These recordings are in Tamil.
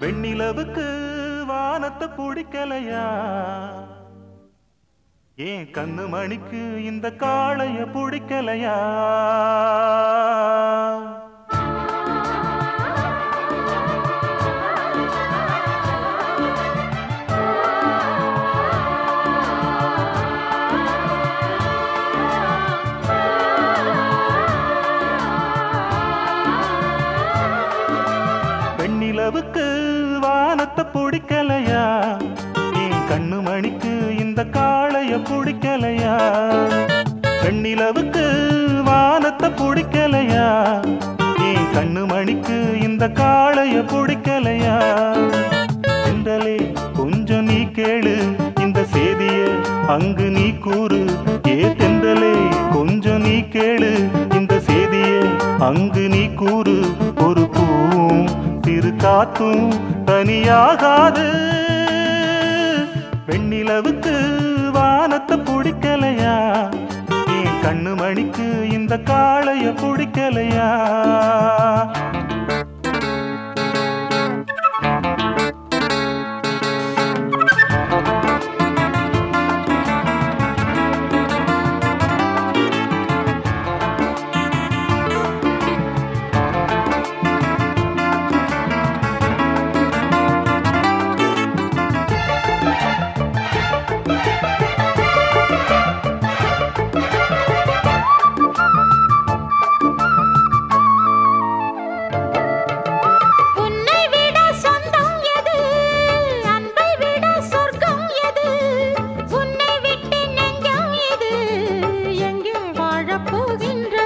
வெண்ணிலவுக்கு வானத்தை பிடிக்கலையா ஏன் கண்ணு மணிக்கு இந்த காளைய பிடிக்கலையா? வானத்தை பிடிக்கலையா? ஏன் கண்ணு மணிக்கு இந்த காளைய பிடிக்கலையா? வெண்ணிலவுக்கு வானத்தை பிடிக்கலையா? ஏன் கண்ணு மணிக்கு இந்த காளைய பிடிக்கலையா? என்றலே கொஞ்சம் நீ கேளு. இந்த செய்திய அங்கு நீ கூறு. ஏ தென்றலே கொஞ்சம் நீ கேளு. இந்த செய்திய அங்கு நீ கூறு. காத்தும் தனியாகாது. வெண்ணிலவுக்கு வானத்தை பிடிக்கலையா? என் கண்ணு மணிக்கு இந்த காளைய பிடிக்கலையா?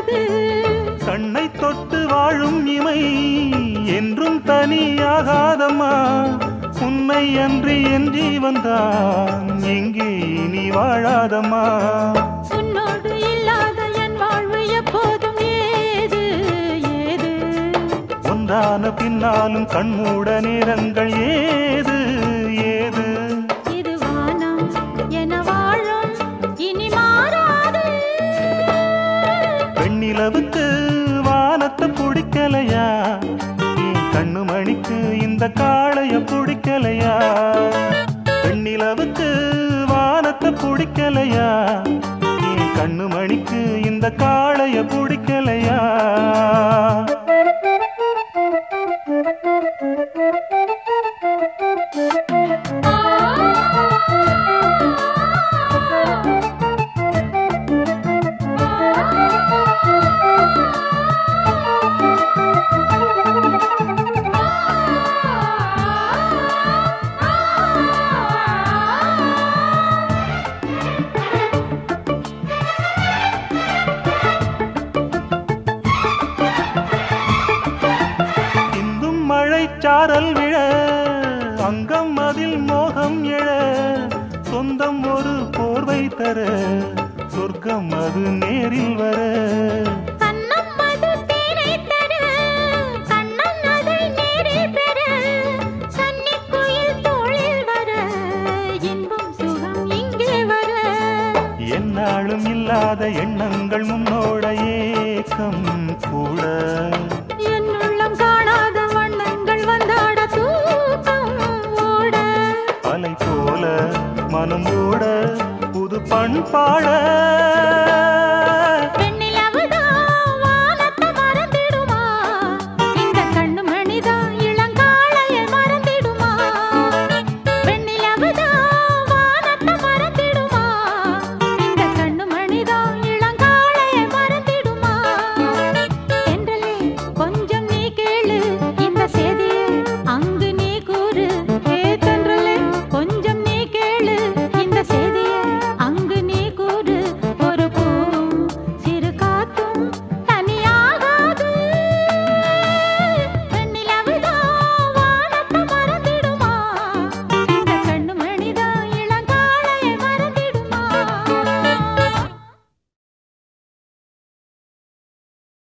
போகின்றது கண்ணை தொட்டு வாழும் இமை என்றும் தனியாகாதம்மா. உன்னை அன்றி என் ஜீவன்தான் எங்கே இனி வாழாதம்மா. உன்னோடு இல்லாத என் வாழ்வு எப்போதும் ஏது ஏது? ஒன்றான பின்னாலும் கண்மூட நேரங்கள் ஏது ஏது? இந்த காளைய பிடிக்கலையா? வெண்ணிலவுக்கு வானத்தை பிடிக்கலையா? என் கண்ணு மணிக்கு இந்த காளைய பிடிக்கலையா? சாரல் விழ அங்கம் அதில் மோகம் எழ சொந்தம் ஒரு போர்வை தர சொர்க்கம் அது நேரில் வர. கண்ணம் அது தேனை தர போல மனம் ஓட புது பண்பாட.